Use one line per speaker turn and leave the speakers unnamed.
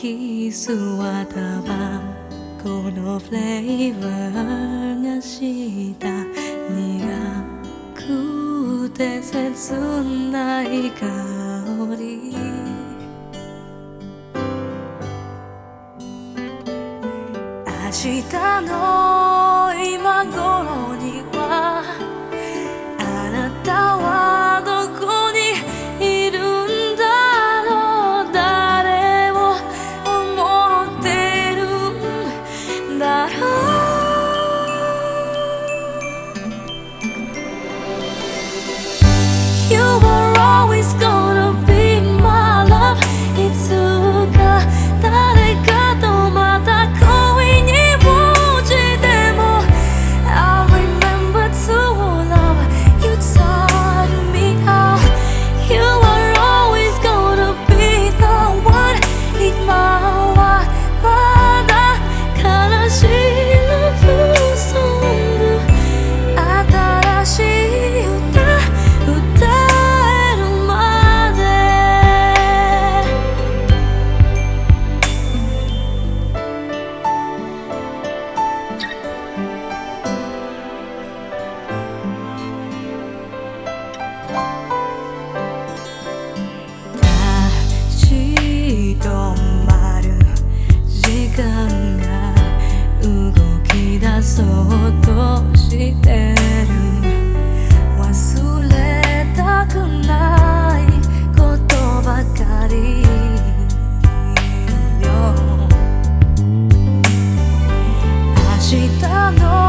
キスはタバコのフレーバーがした。苦くて切ない香り。明日の no